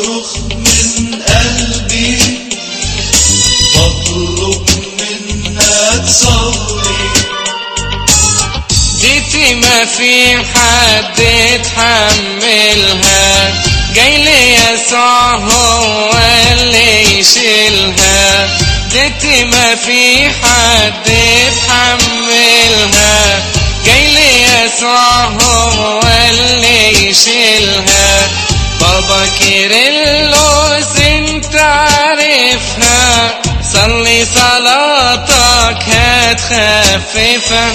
بصرخ من قلبي بطلب منك صبري ديتي ما في حد يتحملها جاي لي يسوع هو اللي يشيلها ديتي ما في حد يتحملها جاي لي يسوع هو اللي يشيلها بابا كيرلس انت عارفها صلي صلاتك هتخففها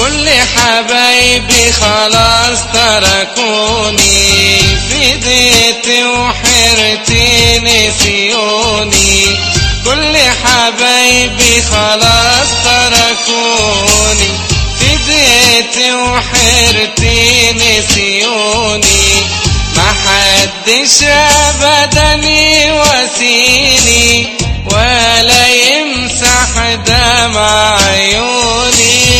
كل حبايبي خلاص تركوني فديت وحرتي نسيوني كل حبايبي خلاص تركوني فديت وحرتي نسيوني ما حدش ابدا يواسيني ولا يمسح دمع عيوني.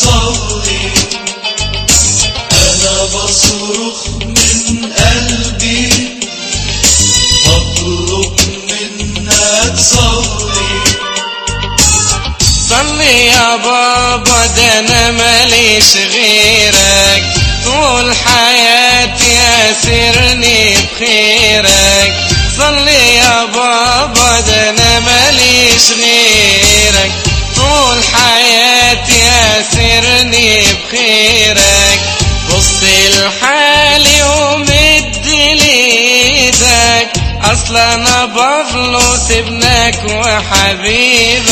صبري أنا بصرخ من قلبي بطلب منك صبري صلي يا بابا ده أنا ماليش غيرك. طول حياتي اسرني بخيرك. صلي يا بابا ده أنا ماليش غيرك. طول حياتي اسرني بخيرك. بص لحالي ومد ليدك. أصلا أنا بغلط ابنك وحبيبك.